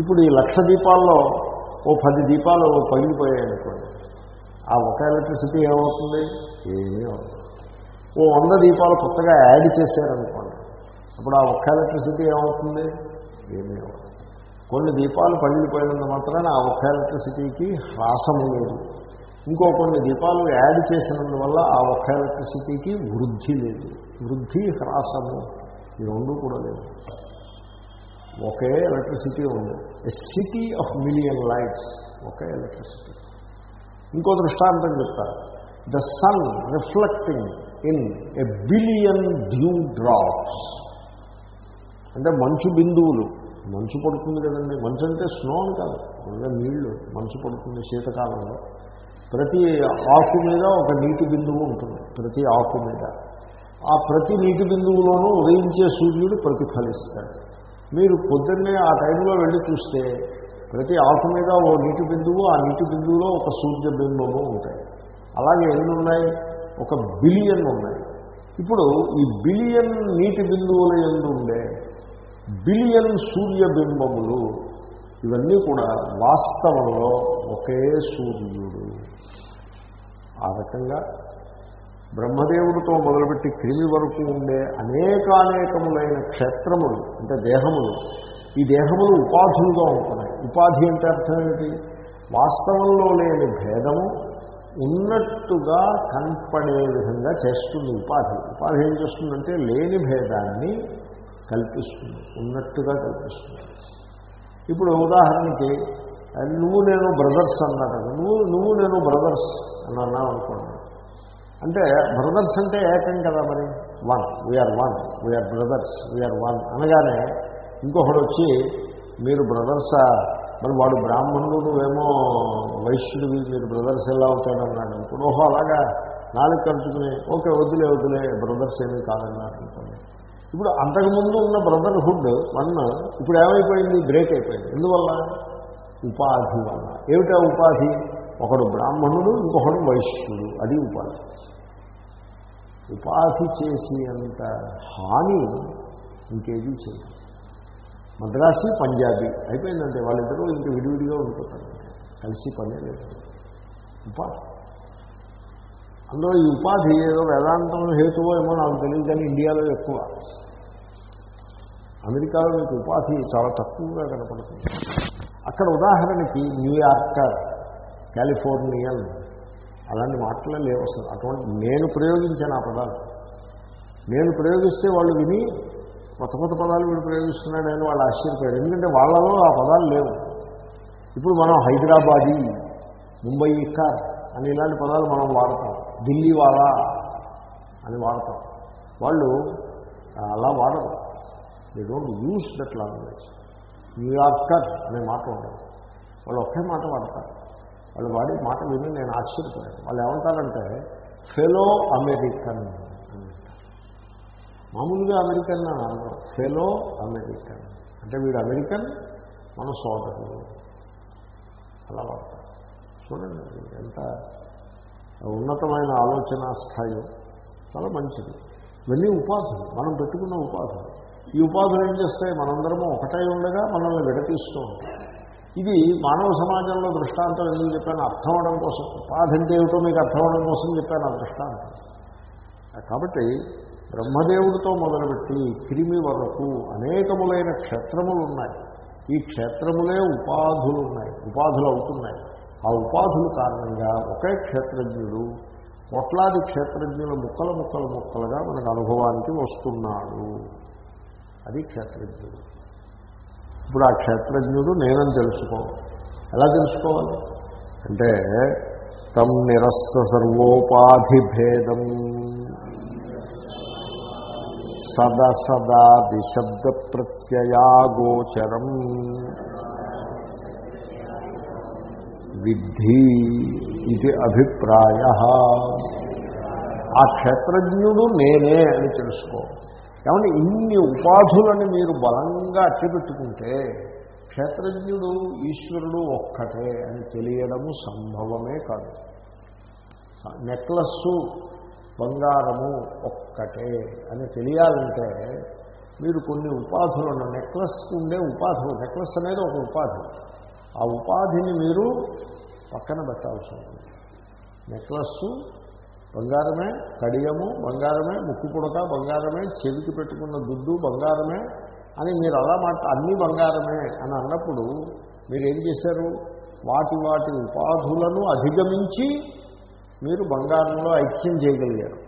ఇప్పుడు ఈ లక్ష దీపాల్లో ఓ పది దీపాలు పగిలిపోయాయి అనుకోండి ఆ ఒక ఎలక్ట్రిసిటీ ఏమవుతుంది? ఏమీ అవుతుంది. ఓ వంద దీపాలు కొత్తగా యాడ్ చేశారనుకోండి. అప్పుడు ఆ ఒక్క ఎలక్ట్రిసిటీ ఏమవుతుంది? ఏమీ అవుతుంది. కొన్ని దీపాలు పగిలిపోయినంత మాత్రాన ఆ ఒక్క ఎలక్ట్రిసిటీకి హ్రాసము లేదు. ఇంకో కొన్ని దీపాలు యాడ్ చేసినందువల్ల ఆ ఒక్క ఎలక్ట్రిసిటీకి వృద్ధి లేదు. వృద్ధి హ్రాసము ఈ రెండు కూడా లేదు ఒకే ఎలక్ట్రిసిటీ ఉంది. A city of million lights okay electricity ఇంకో దృష్టాంతం చెప్తారు. The sun reflecting in a billion dew drops అంటే మంచు బిందువులు. మంచు పడుతుంది కదండి. మంచు అంటే స్నో అని కాదు. అంటే నీళ్ళు. మంచు పడుతుంది శీతకాలంలో. ప్రతి ఆకు మీద ఒక నీటి బిందువు ఉంటుంది. ప్రతి ఆకు మీద. ఆ ప్రతి నీటి బిందువులోనూ ఉదయించే సూర్యుడు ప్రతిఫలిస్తాడు. మీరు పొద్దున్నే ఆ టైంలో వెళ్ళి చూస్తే ప్రతి ఆకు మీద ఓ నీటి బిందువు ఆ నీటి బిందువులో ఒక సూర్య బింబము ఉంటాయి. అలాగే ఎన్ని ఉన్నాయి ఒక బిలియన్ ఉన్నాయి. ఇప్పుడు ఈ బిలియన్ నీటి బిందువుల ఎందు ఉండే బిలియన్ సూర్యబింబములు ఇవన్నీ కూడా వాస్తవంలో ఒకే సూర్యుడు. ఆ రకంగా బ్రహ్మదేవుడితో మొదలుపెట్టి క్రిమి వరకు ఉండే అనేకానేకములైన క్షేత్రములు అంటే దేహములు ఈ దేహములు ఉపాధులుగా ఉంటున్నాయి. ఉపాధి అంటే అర్థం ఏమిటి వాస్తవంలో లేని భేదము ఉన్నట్టుగా కనపడే విధంగా చేస్తుంది ఉపాధి. ఉపాధి ఏం చేస్తుందంటే లేని భేదాన్ని కల్పిస్తుంది ఉన్నట్టుగా కల్పిస్తుంది. ఇప్పుడు ఉదాహరణకి నువ్వు నేను బ్రదర్స్ అన్నాడు. నువ్వు నువ్వు నేను బ్రదర్స్ అని అన్నావు అనుకోండి. అంటే బ్రదర్స్ అంటే ఏకం కదా మరి? One we are one we are brothers we are one అనగానే ఇంకొకడు వచ్చి మీరు బ్రదర్సా మరి వాడు బ్రాహ్మణుడు నువ్వేమో వైశ్యుడివి మీరు బ్రదర్స్ ఎలా అవుతాడన్నాడు ఇప్పుడు ఓహో అలాగా? నాలుగు కలుచుకుని ఓకే వద్దులే వద్దులే బ్రదర్స్ ఏమీ కాదన్నారు. అనుకోండి. ఇప్పుడు అంతకుముందు ఉన్న బ్రదర్హుడ్ వన్ ఇప్పుడు ఏమైపోయింది? బ్రేక్ అయిపోయింది. ఎందువల్ల? ఉపాధి వల్ల. ఏమిటా ఉపాధి? ఒకడు బ్రాహ్మణుడు ఇంకొకడు వైశ్యుడు. అది ఉపాధి. ఉపాధి చేసి అంత హాని ఇంకేది చేయదు. మద్రాసీ పంజాబీ అయిపోయిందంటే వాళ్ళిద్దరూ ఇంక విడివిడిగా ఉండిపోతారు. కలిసి పనే లేదు. ఉపాధి. అందులో ఈ ఉపాధి ఏదో వేదాంతం హేతువో ఏమో నాకు తెలియదు కానీ ఇండియాలో ఎక్కువ. అమెరికాలో మీకు ఉపాధి చాలా తక్కువగా కనపడుతుంది. అక్కడ ఉదాహరణకి న్యూయార్కర్ కాలిఫోర్నియన్ అలాంటి మాటలే లేవు అసలు. అటువంటి నేను ప్రయోగించాను ఆ పదాలు. నేను ప్రయోగిస్తే వాళ్ళు విని కొత్త కొత్త పదాలు వీడు ప్రయోగిస్తున్నాడని వాళ్ళు ఆశ్చర్యపోయారు. ఎందుకంటే వాళ్ళలో ఆ పదాలు లేవు. ఇప్పుడు మనం హైదరాబాదీ ముంబై కార్ అని ఇలాంటి పదాలు మనం వాడతాం. ఢిల్లీ వాలా అని వాడతాం. వాళ్ళు అలా వాడరు. They don't use that language New Yorker అనే మాట ఉండదు. వాళ్ళు ఒకే మాట వాడతారు. వాళ్ళు వాడి మాట విని నేను ఆశ్చర్యపోయాను. వాళ్ళు ఏమంటారంటే ఫెలో అమెరికన్ మామూలుగా అమెరికన్ అని అనరు. ఫెలో అమెరికన్ అంటే వీడు అమెరికన్ మన సోదరుడు. అలా వాడతారు. చూడండి ఎంత ఉన్నతమైన ఆలోచన స్థాయి. చాలా మంచిది. ఇవన్నీ ఉపాధులు. మనం పెట్టుకున్న ఉపాధులు. ఈ ఉపాధులు ఏం చేస్తాయి? మనందరము ఒకటై ఉండగా మనల్ని విడతీస్తూ ఉంటాం. ఇది మానవ సమాజంలో దృష్టాంతం ఎందుకు చెప్పాను? అర్థం అవడం కోసం. ఉపాధంటే ఏమిటో మీకు అర్థం అవడం కోసం చెప్పాను ఆ దృష్టాంతం. కాబట్టి బ్రహ్మదేవుడితో మొదలుపెట్టి క్రిమి వరకు అనేకములైన క్షేత్రములు ఉన్నాయి ఈ క్షేత్రములే ఉపాధులు ఉన్నాయి ఉపాధులు అవుతున్నాయి. ఆ ఉపాధుల కారణంగా ఒకే క్షేత్రజ్ఞుడు కొట్లాది క్షేత్రజ్ఞుల ముక్కలు ముక్కలు ముక్కలుగా మనకు అనుభవానికి వస్తున్నాడు. అది క్షేత్రజ్ఞుడు. ఇప్పుడు ఆ క్షేత్రజ్ఞుడు నేనని తెలుసుకో ఎలా తెలుసుకోవాలి? అంటే తం నిరస్త సర్వోపాధి భేదం సదా దిశబ్ద ప్రత్యయాగోచరం విద్ధి ఇది అభిప్రాయ. ఆ క్షేత్రజ్ఞుడు నేనే అని తెలుసుకో ఏమంటే ఇన్ని ఉపాధులని మీరు బలంగా అట్టపెట్టుకుంటే క్షేత్రజ్ఞుడు ఈశ్వరుడు ఒక్కటే అని తెలియడము సంభవమే కాదు. నెక్లెస్సు బంగారము ఒక్కటే అని తెలియాలంటే మీరు కొన్ని ఉపాధులను నెక్లెస్ ఉండే ఉపాధులు నెక్లెస్ అనేది ఒక ఉపాధి. ఆ ఉపాధిని మీరు పక్కన పెట్టాల్సి ఉంటుంది. నెక్లెస్సు బంగారమే కడియము బంగారమే ముక్కు పుడక బంగారమే చెవికి పెట్టుకున్న దుడ్డు బంగారమే అని మీరు అలా మాట అన్నీ బంగారమే అని అన్నప్పుడు మీరు ఏం చేశారు? వాటి వాటి ఉపాధులను అధిగమించి మీరు బంగారంలో ఐక్యం చేయగలిగారు.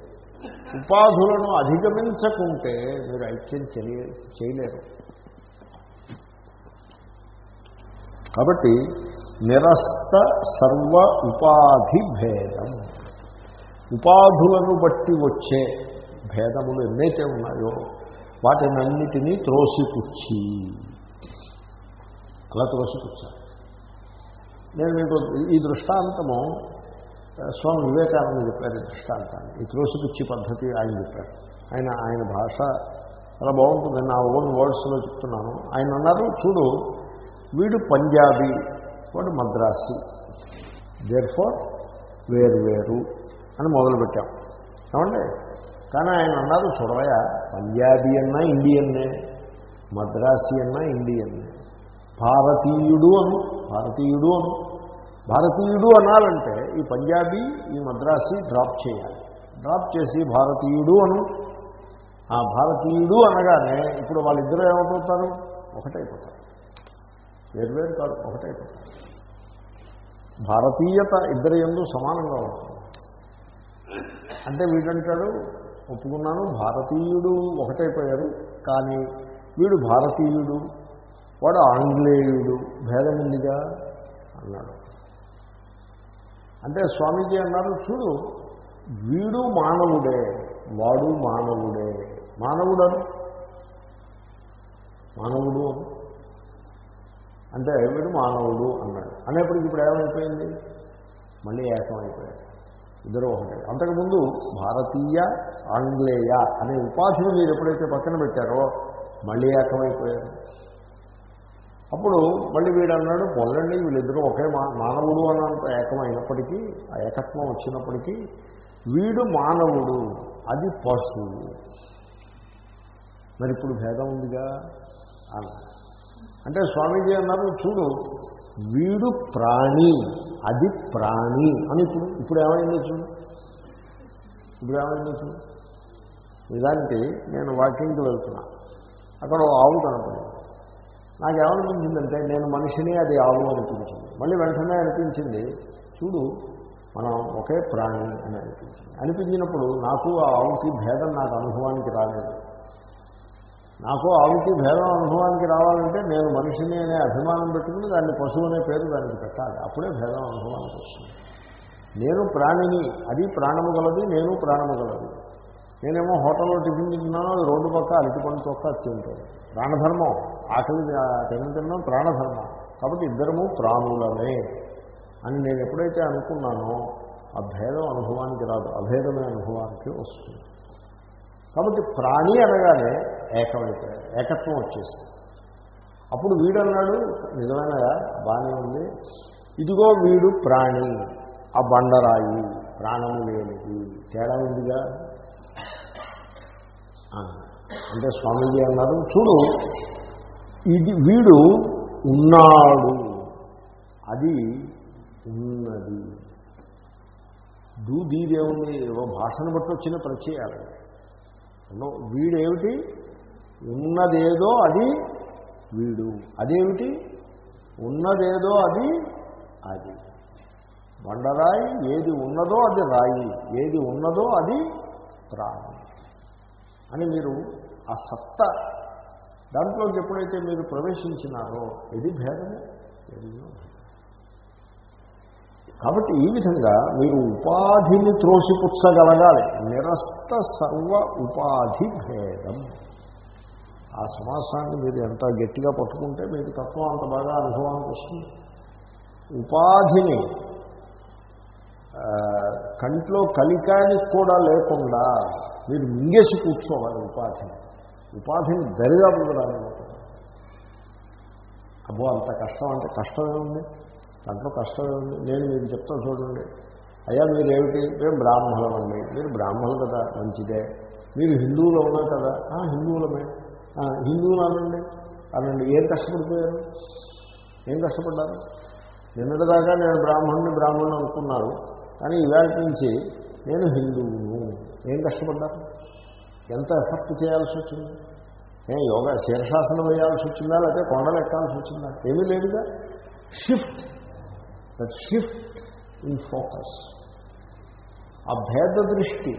ఉపాధులను అధిగమించకుంటే మీరు ఐక్యం చేయలే చేయలేరు. కాబట్టి నిరస్త సర్వ ఉపాధి భేదం. ఉపాధులను బట్టి వచ్చే భేదములు ఎన్నైతే ఉన్నాయో వాటినన్నిటినీ త్రోసిపుచ్చి. అలా త్రోసిపుచ్చాను నేను మీకు ఈ దృష్టాంతము స్వామి వివేకానంద చెప్పారు ఈ దృష్టాంతాన్ని. ఈ త్రోసిపుచ్చి పద్ధతి ఆయన చెప్పారు. ఆయన ఆయన భాష చాలా బాగుంటుంది. నా ఓన్ వర్డ్స్లో చెప్తున్నాను. ఆయన అన్నారు చూడు వీడు పంజాబీ వాడు మద్రాసి. దేర్ ఫార్ వేరు వేరు. అని మొదలుపెట్టాం. ఏమండి? కానీ ఆయన అన్నారు చూడవయ పంజాబీ అన్నా ఇండియన్నే మద్రాసి అన్నా ఇండియన్నే భారతీయుడు అను భారతీయుడు అను. భారతీయుడు అనాలంటే ఈ పంజాబీ ఈ మద్రాసి డ్రాప్ చేయాలి. డ్రాప్ చేసి భారతీయుడు అను. ఆ భారతీయుడు అనగానే ఇప్పుడు వాళ్ళిద్దరూ ఏమైపోతారు? ఒకటైపోతారు. వేరు కాదు ఒకటైపోతారు. భారతీయత ఇద్దరు ఎందు సమానంగా ఉంటుంది. అంటే వీడంటాడు ఒప్పుకున్నాను భారతీయుడు ఒకటైపోయారు కానీ వీడు భారతీయుడు వాడు ఆంగ్లేయుడు భేదం ఉందిగా అన్నాడు. అంటే స్వామీజీ అన్నారు చూడు వీడు మానవుడే వాడు మానవుడే. మానవుడను మానవుడు అంటే వీడు మానవుడు అన్నాడు. అనేప్పటికి ఇప్పుడు ఏమైపోయింది? మళ్ళీ ఏకమైపోయాడు. ఇద్దరు ఒకటే అంతకుముందు భారతీయ ఆంగ్లేయ అనే ఉపాధిని మీరు ఎప్పుడైతే పక్కన పెట్టారో మళ్ళీ ఏకమైపోయారు. అప్పుడు మళ్ళీ వీడు అన్నాడు పొందండి వీళ్ళిద్దరూ ఒకే మా మానవుడు అన్నంత ఏకమైనప్పటికీ ఆ ఏకత్వం వచ్చినప్పటికీ వీడు మానవుడు అది పశువు. మరి ఇప్పుడు భేదం ఉందిగా? అంటే స్వామీజీ అన్నారు చూడు వీడు ప్రాణి. అది ప్రాణి అని ఇప్పుడు ఇప్పుడు ఏమైందో చూడు ఇప్పుడు ఏమైందో చూడు నిజానికి నేను వాకింగ్కి వెళ్తున్నా. అక్కడ ఆవు కనపడింది. నాకేమనిపించిందంటే నేను మనిషిని అది ఆవు అనిపించింది మళ్ళీ వెంటనే అనిపించింది చూడు మనం ఒకే ప్రాణి అని అనిపించింది. అనిపించినప్పుడు నాకు ఆ ఆవుకి భేదం నాకు అనుభవానికి రాలేదు. నాకు ఆవుకి భేదం అనుభవానికి రావాలంటే నేను మనిషిని అనే అభిమానం పెట్టుకుని దాన్ని పశువు అనే పేరు దానికి పెట్టాలి. అప్పుడే భేదం అనుభవానికి వస్తుంది. నేను ప్రాణిని అది ప్రాణము గలది నేను ప్రాణము గలది. నేనేమో హోటల్లో టిఫిన్ తింటున్నాను అది రోడ్డు పక్క అరటిపండు తొక్క తింటాను ప్రాణధర్మం. ఆకలి తిన్న తిన్నాం ప్రాణధర్మం. కాబట్టి ఇద్దరము ప్రాణులమే అని నేను ఎప్పుడైతే అనుకున్నానో ఆ భేదం అనుభవానికి రాదు. అభేదమే అనుభవానికి వస్తుంది. కాబట్టి ప్రాణి అనగానే ఏకమైపోయాడు ఏకత్వం వచ్చేసింది. అప్పుడు వీడన్నాడు నిజమైన? బాగానే ఉంది. ఇదిగో వీడు ప్రాణి ఆ బండరాయి ప్రాణము లేనిది. తేడా ఉందిగా? అంటే స్వామీజీ అన్నారు చూడు ఇది వీడు ఉన్నాడు. అది ఉన్నది. దూదీదేవుని ఏవో భాషను బట్టి వచ్చిన ప్రత్యయాలు వీడేమిటి? ఉన్నదేదో అది వీడు. అదేమిటి? ఉన్నదేదో అది అది. బండరాయి ఏది ఉన్నదో అది రాయి ఏది ఉన్నదో అది ప్రాణి. అని మీరు ఆ సత్త దాంట్లోకి ఎప్పుడైతే మీరు ప్రవేశించినారో ఇది భేదమే? కాబట్టి ఈ విధంగా మీరు ఉపాధిని త్రోసిపుచ్చగలగాలి. నిరస్త సర్వ ఉపాధి భేదం. ఆ సమాసాన్ని మీరు ఎంత గట్టిగా పట్టుకుంటే మీకు తత్వం అంత బాగా అనుభవానికి వస్తుంది. ఉపాధిని కంట్లో కలికానికి కూడా లేకుండా మీరు మింగేసి కూర్చోవాలి ఉపాధిని. ఉపాధిని దరిగా పొందడానికి అబ్బో అంత కష్టం అంటే కష్టమే ఉంది. దాంట్లో కష్టమే ఉంది. నేను మీకు చెప్తాను చూడండి. అయ్యా మీరేమిటి? మేము బ్రాహ్మణులం అండి మీరు బ్రాహ్మణులు కదా మంచిదే. మీరు హిందువులు ఉన్నారు కదా? హిందువులమే. హిందువులు అనండి అనండి ఏం కష్టపడిపోయారు? ఏం కష్టపడ్డారు? నిన్నటిదాకా నేను బ్రాహ్మణుని బ్రాహ్మణుని అనుకున్నారు కానీ ఇవాళ నుంచి నేను హిందువును. ఏం కష్టపడ్డారు? ఎంత ఎఫర్ట్ చేయాల్సి వచ్చింది? ఏ యోగా శీర్షాసనం వేయాల్సి వచ్చిందా? లేకపోతే కొండలు ఎక్కాల్సి వచ్చిందా? ఏమీ లేదుగా. Shift that shift in focus ఆ భేద దృష్టి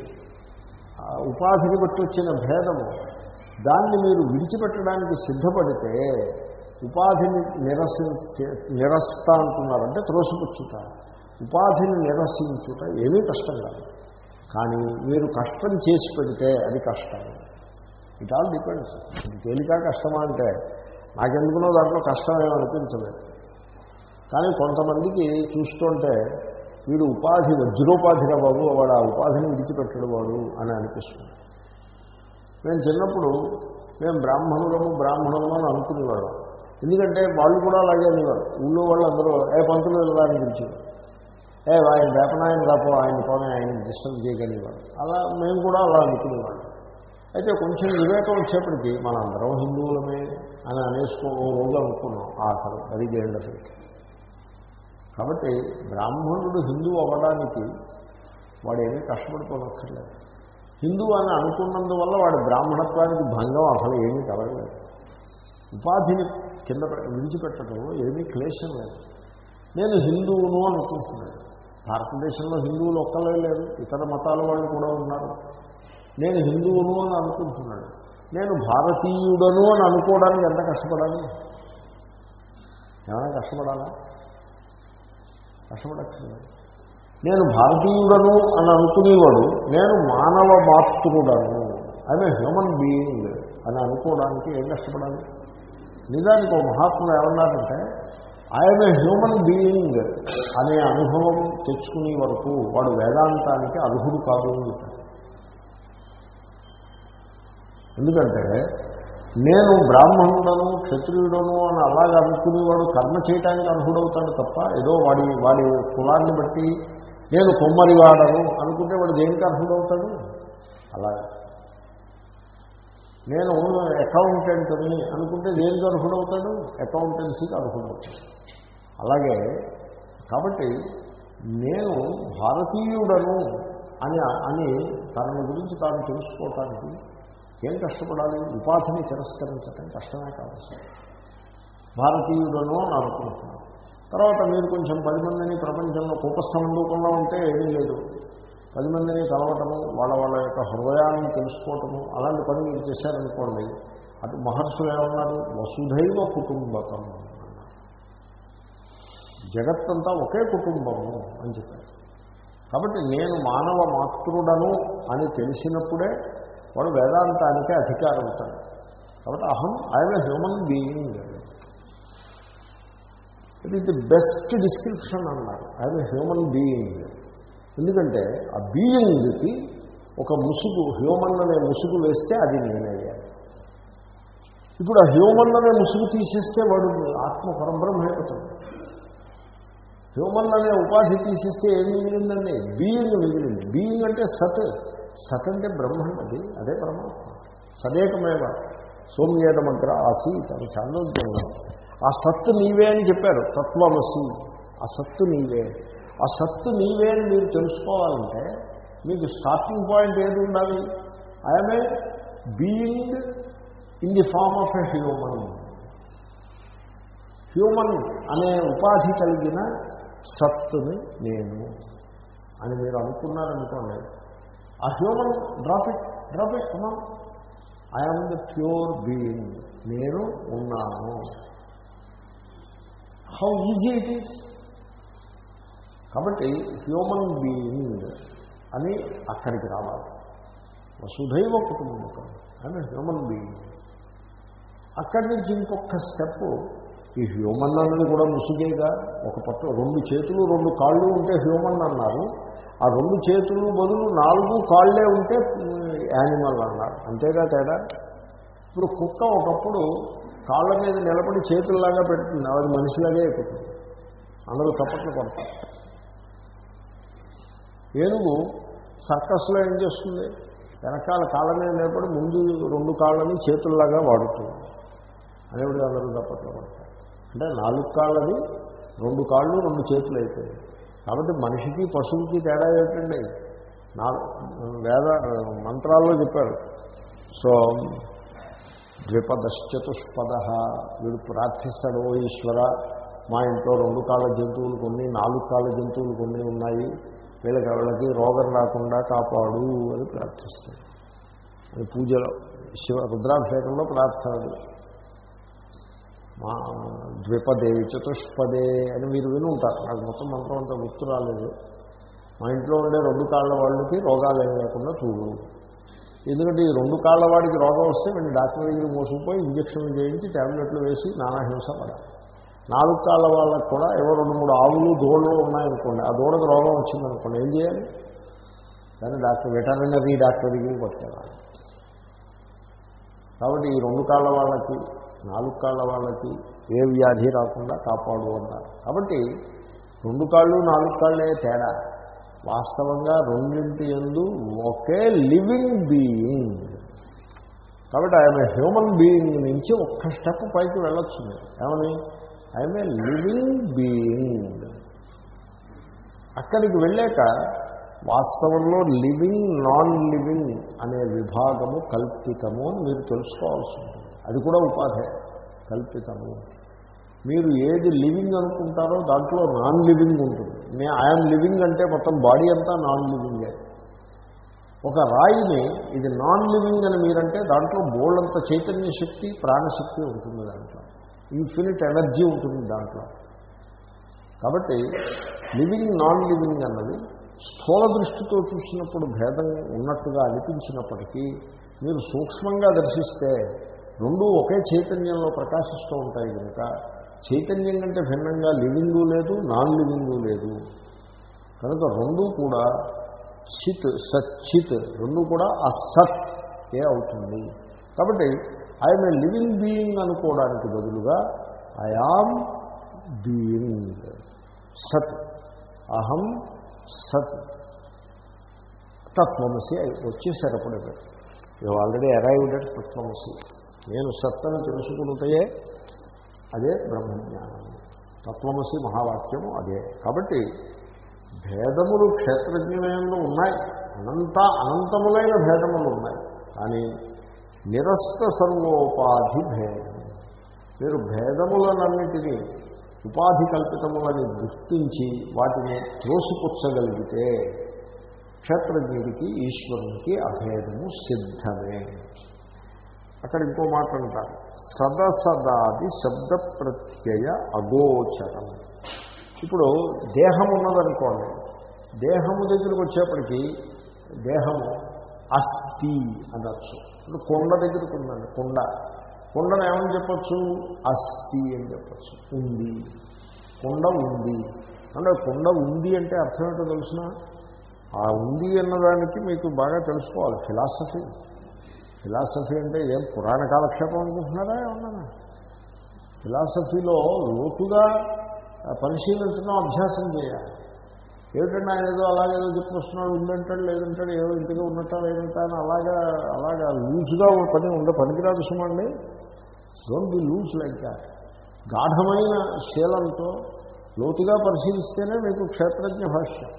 ఉపాధిని బట్టి వచ్చిన భేదము దాన్ని మీరు విడిచిపెట్టడానికి సిద్ధపడితే ఉపాధిని నిరసి నిరస్త అంటున్నారంటే త్రోసిపుచ్చుట. ఉపాధిని నిరసించుట ఏమీ కష్టం కాదు. కానీ మీరు కష్టం చేసి పెడితే అది కష్టం. It all depends. ఇది తేలిక కష్టమా అంటే నాకెందుకునో దాంట్లో కష్టం అనిపించలేదు. కానీ కొంతమందికి చూస్తుంటే వీడు ఉపాధి వజ్రోపాధిగా బాబు వాడు ఆ ఉపాధిని విడిచిపెట్టడు వాడు అని అనిపిస్తుంది. మేము చిన్నప్పుడు మేము బ్రాహ్మణులము బ్రాహ్మణులము అని అనుకునేవాళ్ళం ఎందుకంటే వాళ్ళు కూడా అలాగే అనేవారు. ఊళ్ళో వాళ్ళు అందరూ ఏ పంతులు వెళ్ళడానికి పిలిచారు ఏ ఆయన వేపనాయన రాపో ఆయన పోనీ ఆయన డిస్టర్బ్ చేయగలిగేవాడు అలా మేము కూడా అలా అనుకునేవాళ్ళం. అయితే కొంచెం వివేకం వచ్చేప్పటికీ మనందరం హిందువులమే అని అనేసుకో ఓ రోజు అనుకున్నాం ఆఖరు అది గేండ కాబట్టి బ్రాహ్మణుడు హిందువు అవ్వడానికి వాడేమీ కష్టపడిపోనక్కర్లేదు. హిందువు అని అనుకున్నందువల్ల వాడి బ్రాహ్మణత్వానికి భంగం అసలు ఏమీ కలగలేదు. ఉపాధిని కింద విడిచిపెట్టడంలో ఏమీ క్లేశం లేదు. నేను హిందువును అనుకుంటున్నాను. భారతదేశంలో హిందువులు ఒక్కలే లేరు ఇతర మతాల వాళ్ళు కూడా ఉన్నారు. నేను హిందువును అని అనుకుంటున్నాను. నేను భారతీయుడను అని అనుకోవడానికి ఎంత కష్టపడాలి? ఏమైనా కష్టపడాలా? కష్టపడక్కర్లేదు. నేను భారతీయుడను అని అనుకునేవాడు నేను మానవ మాతృడను ఐఎమ్ ఏ హ్యూమన్ బీయింగ్ అని అనుకోవడానికి ఏం కష్టపడాలి? నిజానికి ఒక మహాత్ముడు ఏమన్నారంటే ఐఎమ్ ఏ హ్యూమన్ బీయింగ్ అనే అనుభవం తెచ్చుకునే వరకు వాడు వేదాంతానికి అర్హుడు కాదు అని ఎందుకంటే నేను బ్రాహ్మణుడను క్షత్రియుడను అని అలాగ అనుకునేవాడు కర్మ చేయటానికి అర్హుడవుతాడు తప్ప ఏదో వాడి వాడి కులాన్ని బట్టి నేను కొమ్మరివాడను అనుకుంటే వాడు దేనికి అర్హుడవుతాడు? అలాగే నేను అకౌంటెంట్ని అనుకుంటే దేనికి అర్హుడవుతాడు? అకౌంటెన్సీకి అర్హుడవుతాడు. అలాగే కాబట్టి నేను భారతీయుడను అని అని తనని గురించి తాను తెలుసుకోవటానికి ఏం కష్టపడాలి? ఉపాధిని తిరస్కరించటం కష్టమే కాదు భారతీయుడను అని అనుకుంటున్నాను తర్వాత మీరు కొంచెం పది మందిని ప్రపంచంలో కూపస్థమందుకుండా ఉంటే ఏమీ లేదు. పది మందిని కలవటము వాళ్ళ వాళ్ళ యొక్క హృదయాన్ని తెలుసుకోవటము అలాంటి పని మీరు చేశారనుకోండి అటు మహర్షులు ఏమన్నారు? వసుధైవ కుటుంబకం. జగత్తంతా ఒకే కుటుంబము అని చెప్పారు. కాబట్టి నేను మానవ మాతృడను అని తెలిసినప్పుడే వాడు వేదాంతానికే అధికారం అవుతాడు. కాబట్టి అహం I'm a human being it is the best description అన్నారు. ఐఎమ్ ఏ హ్యూమన్ బీయింగ్ ఎందుకంటే ఆ బీయింగ్కి ఒక ముసుగు హ్యూమన్ అనే ముసుగు వేస్తే అది నేనయ్యాను ఇప్పుడు ఆ హ్యూమన్ అనే ముసుగు తీసేస్తే వాడు ఆత్మ పరబ్రహ్మ అయిపోతుంది హ్యూమన్ అనే ఉపాధి తీసేస్తే ఏం మిగిలిందండి? బీయింగ్ మిగిలింది. బీయింగ్ అంటే సత్. సత్ అంటే బ్రహ్మం అది అదే పరమాత్మ. సదేకమేవ సోమ్యేదమగ్ర ఆసీత్ అని చాలా ఆ సత్తు నీవే అని చెప్పారు తత్వమసి. ఆ సత్తు నీవే. ఆ సత్తు నీవే అని మీరు తెలుసుకోవాలంటే మీకు స్టార్టింగ్ పాయింట్ ఏది ఉండాలి? I'm a being in the form of a human human అనే ఉపాధి కలిగిన సత్తుని నేను అని మీరు అనుకున్నారనుకోండి ఆ human drop it drop it comma I'm the pure being నేను ఉన్నాను. హౌ ఈజీ ఇట్ ఈస్ కాబట్టి హ్యూమన్ బీయింగ్ అని అక్కడికి రావాలి. వసుధైవ కుటుంబం అని హ్యూమన్ బీయింగ్ అక్కడి నుంచి ఇంకొక స్టెప్ ఈ హ్యూమన్ అన్నది కూడా ముసుగేగా ఒక పక్క రెండు చేతులు రెండు కాళ్ళు ఉంటే హ్యూమన్ అన్నారు. ఆ రెండు చేతులు బదులు నాలుగు కాళ్ళే ఉంటే యానిమల్ అన్నారు అంతేగా తేడా? ఇప్పుడు కుక్క ఒకప్పుడు కాళ్ళ మీద నిలబడి చేతుల్లాగా పెడుతుంది. అది మనిషిలాగే ఎక్కుతుంది అందరూ చప్పట్లు కొడతారు. ఏనుగు సర్కస్లో ఏం చేస్తుంది? వెనకాల కాళ్ళ మీద నిలబడి ముందు రెండు కాళ్ళని చేతుల్లాగా వాడుతుంది. అనేప్పుడు అందరూ తప్పట్లో కొడతారు. అంటే నాలుగు కాళ్ళది రెండు కాళ్ళు రెండు చేతులు అయిపోయింది కాబట్టి మనిషికి పశువుకి తేడా ఏమిటండి? నా వేద మంత్రాల్లో చెప్పారు. సో ద్విపదశ్చతుష్పద వీడు ప్రార్థిస్తాడు ఓ ఈశ్వర మా ఇంట్లో రెండు కాళ్ళ జంతువులు కొన్ని నాలుగు కాళ్ళ జంతువులు కొన్ని ఉన్నాయి. వీళ్ళకి వాళ్ళకి రోగం రాకుండా కాపాడు అని ప్రార్థిస్తాడు. అది పూజలో శివ రుద్రాభిషేకంలో ప్రార్థన మా ద్విపదే చతుష్పదే అని మీరు విని ఉంటారు నాకు మొత్తం మంత్రం అంతా గుర్తు రాలేదు. మా ఇంట్లో ఉండే రెండు కాళ్ళ వాళ్ళకి రోగాలు ఏం లేకుండా చూడు. ఎందుకంటే ఈ రెండు కాళ్ళ వాడికి రోగం వస్తే వీళ్ళు డాక్టర్ దగ్గరికి మోసుకుపోయి ఇంజక్షన్లు చేయించి ట్యాబ్లెట్లు వేసి నానా హింస పడాలి నాలుగు కాళ్ళ వాళ్ళకి కూడా ఏవో రెండు మూడు ఆవులు దూడలు ఉన్నాయనుకోండి. ఆ దూడకు రోగం వచ్చిందనుకోండి. ఏం చేయాలి? కానీ డాక్టర్ వెటర్నరీ డాక్టర్ దగ్గరికి పట్టుకెళ్ళాలి కాబట్టి ఈ రెండు కాళ్ళ వాళ్ళకి నాలుగు కాళ్ళ వాళ్ళకి ఏ వ్యాధి రాకుండా కాపాడు అన్నారు. కాబట్టి రెండు కాళ్ళు నాలుగు కాళ్ళే తేడా. వాస్తవంగా రెండింటి ఎందు ఒకే లివింగ్ బీయింగ్. కాబట్టి ఆయన హ్యూమన్ బీయింగ్ నుంచి ఒక్క స్టెప్ పైకి వెళ్ళొచ్చు మీరు. ఏమని? I'm a living being. అక్కడికి వెళ్ళాక వాస్తవంలో లివింగ్ నాన్ లివింగ్ అనే విభాగము కల్పితము అని మీరు తెలుసుకోవాల్సి ఉంటుంది. అది కూడా ఉపాధి కల్పితము. మీరు ఏది లివింగ్ అనుకుంటారో దాంట్లో నాన్ లివింగ్ ఉంటుంది. నేను ఐఎమ్ లివింగ్ అంటే మొత్తం బాడీ అంతా నాన్ లివింగే. ఒక రాయిని ఇది నాన్ లివింగ్ అని మీరంటే దాంట్లో బోల్డంత చైతన్య శక్తి ప్రాణశక్తి ఉంటుంది దాంట్లో. ఇన్ఫినిట్ ఎనర్జీ ఉంటుంది దాంట్లో. కాబట్టి లివింగ్ నాన్ లివింగ్ అన్నది స్థూల దృష్టితో చూసినప్పుడు భేదం ఉన్నట్టుగా అనిపించినప్పటికీ మీరు సూక్ష్మంగా దర్శిస్తే రెండూ ఒకే చైతన్యంలో ప్రకాశిస్తూ ఉంటాయి కనుక చైతన్యం కంటే భిన్నంగా లివింగు లేదు నాన్ లివింగు లేదు. కనుక రెండూ కూడా చిత్ సచ్చిత్ రెండు కూడా అసత్ ఏ అవుతుంది. కాబట్టి ఐఎమ్ ఏ లివింగ్ బీయింగ్ అనుకోవడానికి బదులుగా ఐ ఆమ్ బీయింగ్ సత్ అహం సత్. తత్వమసి వచ్చేసారు అప్పుడు యూ ఆల్రెడీ అరైవ్డ్ అట్ తత్వమసి. నేను సత్తను తెలుసుకుంటే అదే బ్రహ్మజ్ఞానం. తత్వమసి మహావాక్యము అదే. కాబట్టి భేదములు క్షేత్రజ్ఞమయంలో ఉన్నాయి. అనంత అనంతములైన భేదములు ఉన్నాయి. కానీ నిరస్త సర్వోపాధి భేదం. మీరు భేదములనన్నిటినీ ఉపాధి కల్పితములని గుర్తించి వాటిని త్రోసిపుచ్చగలిగితే క్షేత్రజ్ఞుడికి ఈశ్వరునికి అభేదము సిద్ధమే. అక్కడ ఇంకో మాట అంటారు. సదసదాది శబ్ద ప్రత్యయ అగోచరం. ఇప్పుడు దేహం ఉన్నదనుకోండి దేహము దగ్గరికి వచ్చేప్పటికీ దేహము అస్థి అనొచ్చు. ఇప్పుడు కొండ దగ్గరికి ఉందండి కొండ. కొండను ఏమని చెప్పచ్చు? అస్థి అని చెప్పచ్చు. ఉంది. కొండ ఉంది. అంటే కొండ ఉంది అంటే అర్థం ఏంటో తెలిసిన? ఆ ఉంది అన్నదానికి మీకు బాగా తెలుసుకోవాలి ఫిలాసఫీ. ఫిలాసఫీ అంటే ఏం పురాణ కాలక్షేపం అనుకుంటున్నారా ఏమన్నా? ఫిలాసఫీలో లోతుగా పరిశీలించడం అభ్యాసం చేయాలి. ఏమిటంటే ఆయన ఏదో అలాగేదో చెప్పుకొస్తున్నాడు ఉందంటాడు లేదంటాడు ఏదో ఇంతగా ఉన్నట్టా లేదంటా అని అలాగా అలాగా లూజ్గా పని ఉండే పనికిరాదు సుమండి. Don't be loose like that గాఢమైన శీలంతో లోతుగా పరిశీలిస్తేనే మీకు క్షేత్రజ్ఞ భాష్యం.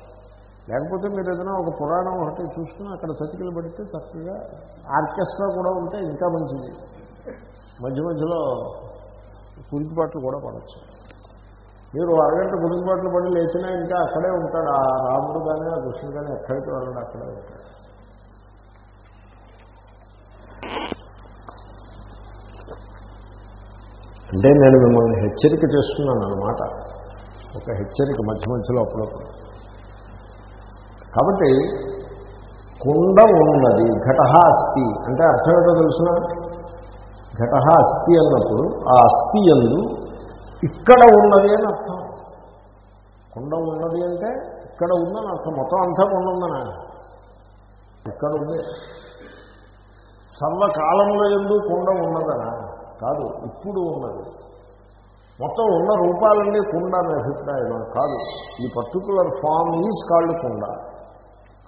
లేకపోతే మీరు ఏదైనా ఒక పురాణం ఒకటి చూసుకుని అక్కడ చతికిలు పడితే చక్కగా ఆర్కెస్ట్రా కూడా ఉంటే ఇంకా మంచిది. మధ్య మధ్యలో కురికిపాట్లు కూడా పడవచ్చు మీరు అరగంట కురికిపాట్లు పడి లేచినా ఇంకా అక్కడే ఉంటాడు ఆ రాముడు కానీ ఆ కృష్ణుడు కానీ ఎక్కడికి వెళ్ళడు అక్కడే ఉంటాడు అంటే నేను మిమ్మల్ని హెచ్చరిక చేస్తున్నాను అన్నమాట ఒక హెచ్చరిక మధ్య మధ్యలో అప్పుడప్పుడు. కాబట్టి కుండ ఉన్నది ఘట అస్థి. అంటే అర్థం ఏంటో తెలుసిన ఘట అస్థి అన్నప్పుడు ఆ అస్థి ఎందు ఇక్కడ ఉన్నది అని అర్థం. కుండ ఉన్నది అంటే ఇక్కడ ఉందని అర్థం. మొత్తం అంతా కొండ ఉందనా ఇక్కడ ఉంది. సర్వకాలంలో ఎందు కుండ ఉన్నదనా? కాదు ఇప్పుడు ఉన్నది. మొత్తం ఉన్న రూపాలన్నీ కుండ అనే అభిప్రాయం. కాదు ఈ పర్టికులర్ ఫామ్ ఈజ్ కాళ్ళు కుండ.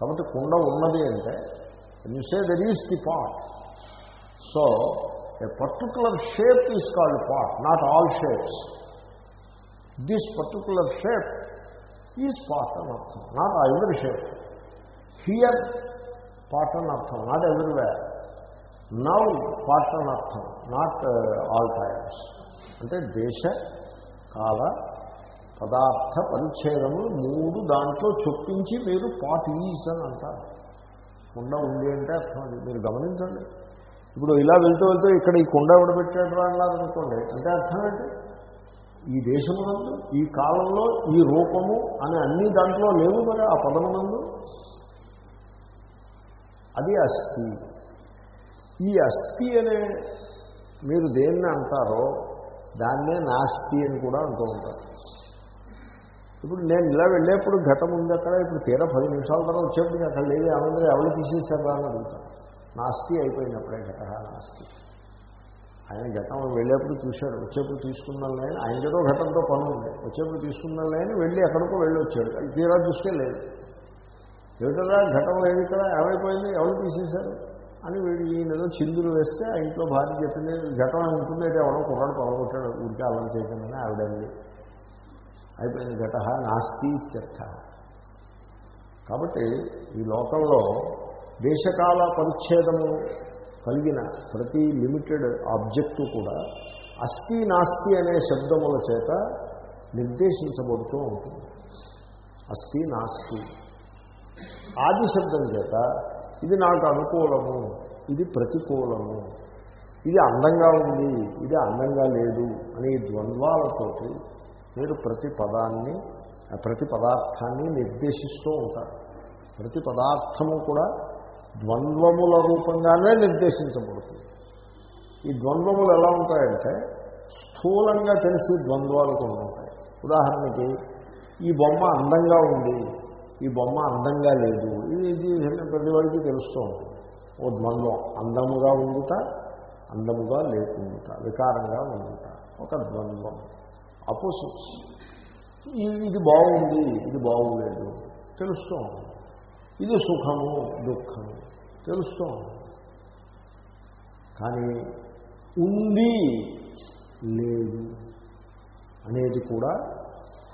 కాబట్టి కుండ ఉన్నది అంటే and say there is the pot so a particular shape is called pot not all shapes this particular shape is pot అని అర్థం నాట్ ఎవరి షేప్ హియర్ పాట్ అని అర్థం నాట్ ఎవ్రీవేర్ నవ్ పాట్ అని అర్థం నాట్ ఆల్ టైమ్స్ అంటే దేశ కాల పదార్థ పరిచ్ఛేదములు మూడు దాంట్లో చొప్పించి మీరు పాట్ ఈజ్ అని అంటారు. కుండ ఉంది అంటే అర్థం మీరు గమనించండి. ఇప్పుడు ఇలా వెళ్తూ వెళ్తూ ఇక్కడ ఈ కుండ ఎవడబెట్టాడు అన్నారనుకోండి అంటే అర్థం ఏంటి? ఈ దేశమునందు ఈ కాలంలో ఈ రూపము అని అన్ని దాంట్లో లేవు కదా ఆ పదమునందు? అది అస్థి. ఈ అస్థి అనే మీరు దేన్ని అంటారో దాన్నే నాస్తి అని కూడా అంటూ ఉంటారు. ఇప్పుడు నేను ఇలా వెళ్ళేప్పుడు ఘటం ఉంది అక్కడ ఇప్పుడు తీరా పది నిమిషాల తర్వాత వచ్చేప్పుడు అక్కడ లేదు ఏమంటే ఎవరు తీసేశారు అని అడుగుతాను నాస్తి అయిపోయినప్పుడే ఘట నాస్తి. ఆయన ఘటం వెళ్ళేప్పుడు చూశాడు వచ్చేప్పుడు తీసుకున్నాను లేని ఆయనకేదో ఘటంతో పని ఉంది. వచ్చేప్పుడు తీసుకున్నాను లేని వెళ్ళి ఎక్కడికో వెళ్ళి వచ్చాడు. అది తీరా చూస్తే లేదు. ఏమిటరా ఘటం లేదు ఇక్కడ ఏమైపోయింది ఎవరు తీసేశారు? అని వీడు ఈయన ఏదో చిందులు వేస్తే ఆ ఇంట్లో భార్య చెప్పింది ఘటన ఉంటుంది అయితే ఎవడో కుర్రాడు పొలగొట్టాడు ఊరికే అల్లం చేయకుండా ఆవిడండి అయిపోయింది ఘట నాస్తి ఇత్యర్థ. కాబట్టి ఈ లోకంలో దేశకాల పరిచ్ఛేదము కలిగిన ప్రతి లిమిటెడ్ ఆబ్జెక్టు కూడా అస్థి నాస్తి అనే శబ్దముల చేత నిర్దేశించబడుతూ ఉంటుంది. అస్థి నాస్తి. ఆది శబ్దం చేత ఇది నాకు అనుకూలము ఇది ప్రతికూలము ఇది అందంగా ఉంది ఇది అందంగా లేదు అనే ద్వంద్వాలతోటి మీరు ప్రతి పదాన్ని ప్రతి పదార్థాన్ని నిర్దేశిస్తూ ఉంటారు. ప్రతి పదార్థము కూడా ద్వంద్వముల రూపంగానే నిర్దేశించబడుతుంది. ఈ ద్వంద్వములు ఎలా ఉంటాయంటే స్థూలంగా తెలిసి ద్వంద్వాలు కూడా ఉంటాయి. ఉదాహరణకి ఈ బొమ్మ అందంగా ఉంది ఈ బొమ్మ అందంగా లేదు ఇది ఇది ప్రతి వాడికి తెలుస్తూ ఉంటుంది. ఓ ద్వంద్వం అందముగా ఉండుట అందముగా లేకుండుట వికారంగా ఉండుట ఒక ద్వంద్వం. అపోజిట్స్ ఇది బాగుంది ఇది బాగులేదు. తెలుస్తూ ఉంటుంది ఇది సుఖము దుఃఖము. తెలుస్తూ ఉంటుంది కానీ ఉంది లేదు అనేది కూడా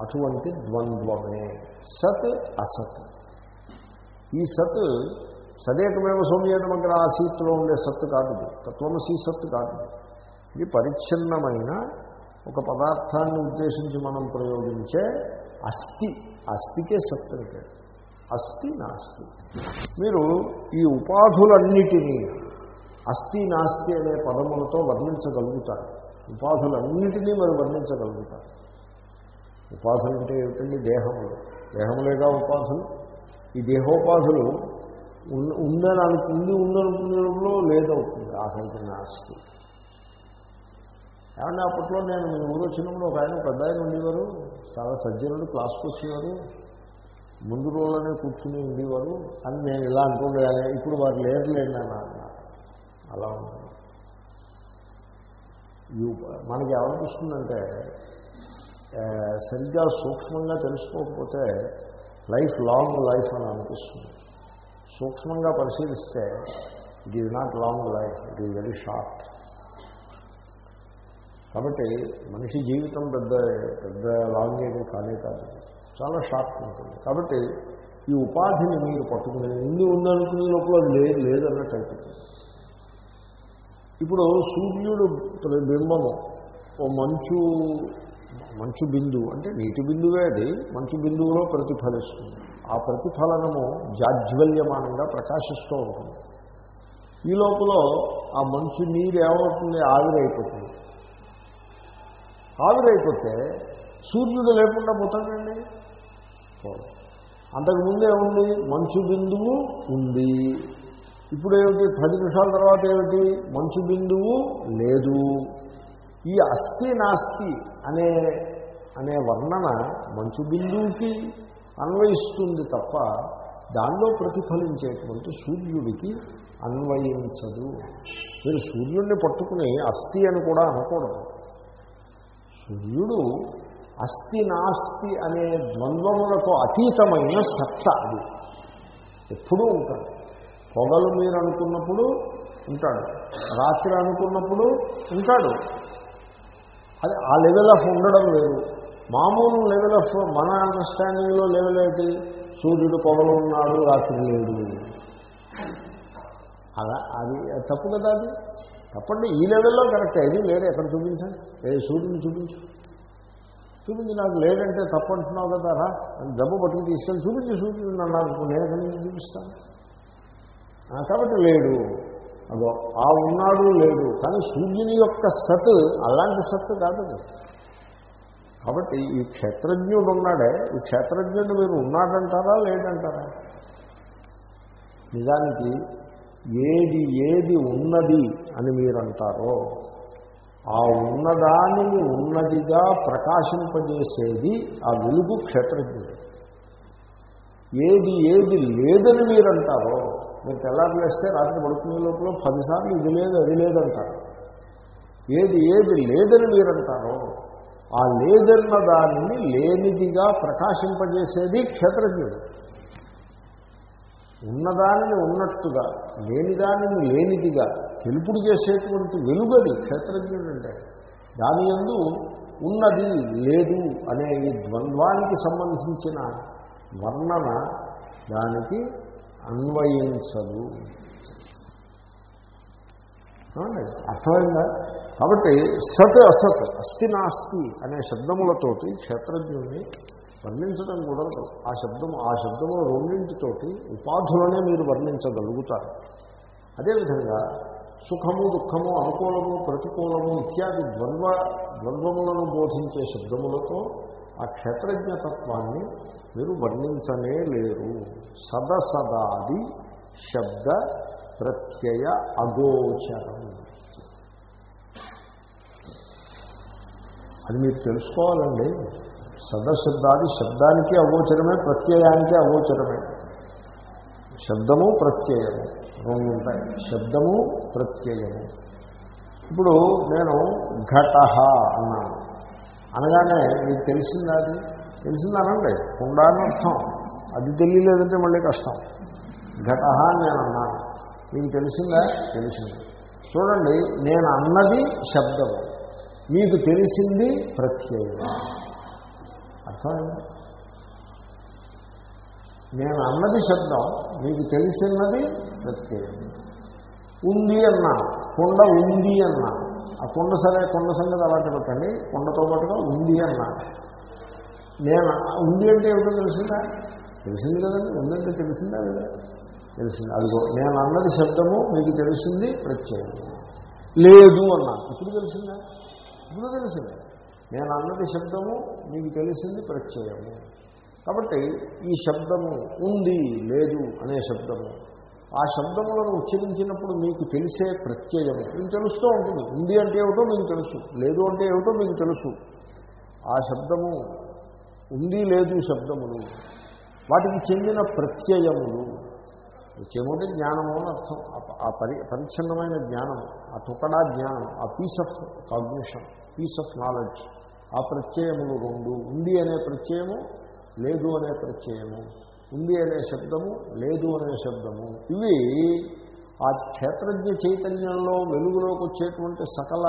అటువంటి ద్వంద్వమే. సత్ అసత్. ఈ సత్ సదేకమేవ సౌమ్యేటమగ్ర ఆ సీట్లో ఉండే సత్తు కాదు ఇది. తత్వమసీ సత్తు కాదు ఇది పరిచ్ఛిన్నమైన ఒక పదార్థాన్ని ఉద్దేశించి మనం ప్రయోగించే అస్థి. అస్థికే సత్తు అస్థి నాస్తి. మీరు ఈ ఉపాధులన్నిటినీ అస్థి నాస్తి అనే పదములతో వర్ణించగలుగుతారు. ఉపాధులన్నిటినీ మరి వర్ణించగలుగుతారు. ఉపాధులు అంటే ఏమిటండి? దేహములు. దేహములేగా ఉపాధులు? ఈ దేహోపాధులు ఉందని అనుకుంది ఉందనుకునే లేదవుతుంది. ఆఖరికి నాస్తి. ఏమన్నా అప్పట్లో నేను మీ ఊరు వచ్చినప్పుడు ఒక ఆయన పెద్ద ఆయన ఉండేవారు చాలా సజ్జనుడు క్లాస్కి వచ్చేవారు ముందు రోజులోనే కూర్చుని ఉండేవారు. అని నేను ఇలా అనుకుంటే ఇప్పుడు వారు లేరులేండి అని అన్నారు అలా ఉంటుంది. మనకి ఏమనిపిస్తుందంటే సరిగ్గా సూక్ష్మంగా తెలుసుకోకపోతే లైఫ్ లాంగ్ లైఫ్ అని అనిపిస్తుంది. సూక్ష్మంగా పరిశీలిస్తే it is not long life it is very short. కాబట్టి మనిషి జీవితం పెద్ద పెద్ద లాంగ్ ఏమీ కానే కాదు. చాలా షార్ట్ ఉంటుంది. కాబట్టి ఈ ఉపాధిని మీరు పట్టుకునే ఇన్ని ఉందనుకునే లోపల లేదు లేదన్నట్టు అయిపోతుంది. ఇప్పుడు సూర్యుడు బింబము ఓ మంచు మంచు బిందువు అంటే నీటి బిందువే అది మంచు బిందువులో ప్రతిఫలిస్తుంది. ఆ ప్రతిఫలనము జాజ్వల్యమానంగా ప్రకాశిస్తూ ఉంటుంది. ఈ లోపల ఆ మంచు నీరు ఏమవుతుంది? ఆవిరైపోతుంది. ఆవిరైపోతే సూర్యుడు లేకుండా పోతాడండి? అంతకుముందు ఏముంది? మంచు బిందువు ఉంది. ఇప్పుడు ఏమిటి పది నిమిషాల తర్వాత ఏమిటి? మంచు బిందువు లేదు. ఈ అస్థి నాస్తి అనే అనే వర్ణన మంచు బిందువుకి అన్వయిస్తుంది తప్ప దానిలో ప్రతిఫలించేటువంటి సూర్యుడికి అన్వయించదు. మీరు సూర్యుడిని పట్టుకుని అస్థి అని కూడా అనకూడదు. సూర్యుడు అస్థి నాస్తి అనే ద్వంద్వములకు అతీతమైన సత్త అది. ఎప్పుడూ ఉంటాడు. పొగలు మీరు అనుకున్నప్పుడు ఉంటాడు. రాత్రి అనుకున్నప్పుడు ఉంటాడు. అది ఆ లెవెల్ ఆఫ్ ఉండడం లేదు మామూలు లెవెల్ ఆఫ్ మన అండర్స్టాండింగ్లో లెవెల్ ఏంటి? సూర్యుడు పొగలు ఉన్నాడు రాత్రి లేడు. అలా అది తప్పు కదా అది? తప్పండి ఈ లెవెల్లో కరెక్ట్ ఇది లేడు ఎక్కడ చూపించండి ఏ సూర్యుని చూపించు. చూపించి నాకు లేదంటే తప్పంటున్నావు కదా రా. అని డబ్బు పట్టుకుని తీసుకెళ్ళి చూపించి సూర్యుడు నాకు నేను ఎక్కడి నుంచి చూపిస్తాను కాబట్టి లేడు. అదో ఆ ఉన్నాడు లేడు. కానీ సూర్యుని యొక్క సత్ అలాంటి సత్తు కాదు కాబట్టి ఈ క్షేత్రజ్ఞుడు ఉన్నాడే. ఈ క్షేత్రజ్ఞుడు మీరు ఉన్నాడంటారా లేడంటారా నిజానికి ఏది ఏది ఉన్నది అని మీరంటారో ఆ ఉన్నదానిని ఉన్నదిగా ప్రకాశింపజేసేది ఆ వెలుగు క్షేత్రజ్ఞుడు. ఏది ఏది లేదని మీరంటారో మీరు తెల్లారులేస్తే రాత్రి పడుకునే లోపల పదిసార్లు ఇది లేదు అది లేదంటారు. ఏది ఏది లేదని మీరంటారో ఆ లేదన్న దానిని లేనిదిగా ప్రకాశింపజేసేది క్షేత్రజ్ఞుడు. ఉన్నదానిని ఉన్నట్టుగా లేనిదానిని లేనిదిగా తెలుపుడు చేసేటువంటి వెలుగది క్షేత్రజ్ఞుడు అంటే దాని ఎందు ఉన్నది లేదు అనే ఈ ద్వంద్వానికి సంబంధించిన వర్ణన దానికి అన్వయించదు. అర్థమైందా? కాబట్టి సత్ అసత్ అస్థి నాస్తి అనే శబ్దములతోటి క్షేత్రజ్ఞుడిని వర్ణించడం కుదరదు ఆ శబ్దము ఆ శబ్దము రెండింటితోటి ఉపాధులనే మీరు వర్ణించగలుగుతారు. అదేవిధంగా సుఖము దుఃఖము అనుకూలము ప్రతికూలము ఇత్యాది ద్వంద్వ ద్వంద్వములను బోధించే శబ్దములతో ఆ క్షేత్రజ్ఞతత్వాన్ని మీరు వర్ణించనే లేరు. సదసదాది శబ్ద ప్రత్యయ అగోచరం. అది మీరు తెలుసుకోవాలండి. సదశబ్దాది శబ్దానికి అగోచరమే ప్రత్యయానికి అగోచరమే. శబ్దము ప్రత్యయము. రెండు ఉంటాయి. శబ్దము ప్రత్యయము. ఇప్పుడు నేను ఘట అన్నాను. అనగానే మీకు తెలిసిందా అది? తెలిసిందనండి. ఉండాలని అర్థం. అది తెలియలేదంటే మళ్ళీ కష్టం. ఘట అని నేను అన్నాను. మీకు తెలిసిందా? తెలిసింది. చూడండి నేను అన్నది శబ్దము. మీకు తెలిసింది ప్రత్యయం అర్థమైంది? నేను అన్నది శబ్దం మీకు తెలిసినది ప్రత్యయం ఉంది అన్నా కొండ ఉంది అన్నా. ఆ కొండ సరే కొండ సంగతి అలాంటి పెట్టండి కొండతో పాటుగా ఉంది అన్నా. నేను ఉంది అంటే ఏమిటో తెలిసిందా? తెలిసింది కదండి. ఉందంటే తెలిసిందా లేదా? తెలిసింది. అదిగో నేను అన్నది శబ్దము మీకు తెలిసింది ప్రత్యయం లేదు అన్నా. ఇప్పుడు తెలిసిందా? ఇప్పుడు తెలిసిందా? నేను అన్నది శబ్దము మీకు తెలిసింది ప్రత్యయము. కాబట్టి ఈ శబ్దము ఉంది లేదు అనే శబ్దము. ఆ శబ్దములను ఉచ్చరించినప్పుడు మీకు తెలిసే ప్రత్యయము. మీకు తెలుస్తూ ఉంటుంది. ఉంది అంటే ఏమిటో మీకు తెలుసు. లేదు అంటే ఏమిటో మీకు తెలుసు. ఆ శబ్దము ఉంది లేదు శబ్దములు వాటికి చెందిన ప్రత్యయములు. ప్రత్యయము జ్ఞానము అని అర్థం. ఆ- ఆ పరి పరిచ్ఛిన్నమైన జ్ఞానం ఆ తుకడా జ్ఞానం ఆ piece of cognition piece of knowledge ఆ ప్రత్యయములు రెండు. ఉంది అనే ప్రత్యయము లేదు అనే ప్రత్యయము. ఉంది అనే శబ్దము లేదు అనే శబ్దము. ఇవి ఆ క్షేత్రజ్ఞ చైతన్యంలో వెలుగులోకి వచ్చేటువంటి సకల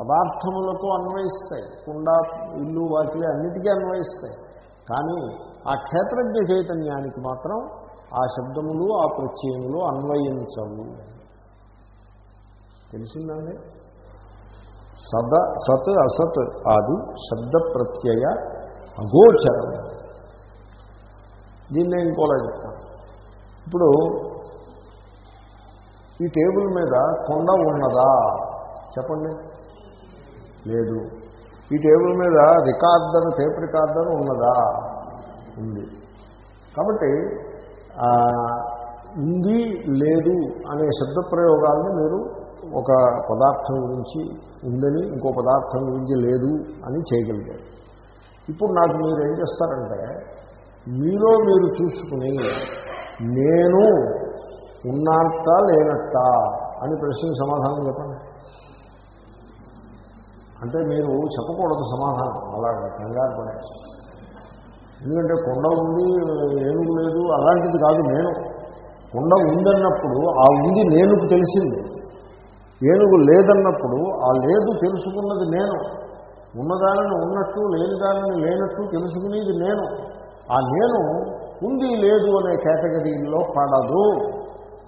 పదార్థములకు అన్వయిస్తాయి. కుండ ఇల్లు వాకిలి అన్నిటికీ అన్వయిస్తాయి. కానీ ఆ క్షేత్రజ్ఞ చైతన్యానికి మాత్రం ఆ శబ్దములు ఆ ప్రత్యయములు అన్వయించవు. తెలిసిందండి? సద సత్ అసత్ ఆది శబ్ద ప్రత్యయ అగోచరం. దీన్నే ఇంకోలా చెప్తాను ఇప్పుడు ఈ టేబుల్ మీద కొండ ఉన్నదా? చెప్పండి. లేదు. ఈ టేబుల్ మీద రికార్డర్ టేప్ రికార్డర్ ఉన్నదా? ఉంది. కాబట్టి ఉంది లేదు అనే శబ్ద ప్రయోగాలను మీరు ఒక పదార్థం గురించి ఉందని ఇంకో పదార్థం గురించి లేదు అని చేయగలిగారు. ఇప్పుడు నాకు మీరు ఏం చేస్తారంటే మీలో మీరు చూసుకుని నేను ఉన్నట్ట లేనట్ట అని ప్రశ్న సమాధానం చెప్పండి. అంటే మీరు చెప్పకూడదు సమాధానం అలాగే కంగారు పడే ఎందుకంటే కొండ ఉంది ఏనుగు లేదు అలాంటిది కాదు నేను. కొండ ఉందన్నప్పుడు ఆ ఉంది నేనుకు తెలిసింది. ఏనుగు లేదన్నప్పుడు ఆ లేదు తెలుసుకున్నది నేను. ఉన్నదానిని ఉన్నట్టు లేని దానిని లేనట్టు తెలుసుకునేది నేను. ఆ నేను ఉంది లేదు అనే కేటగిరీలో పడదు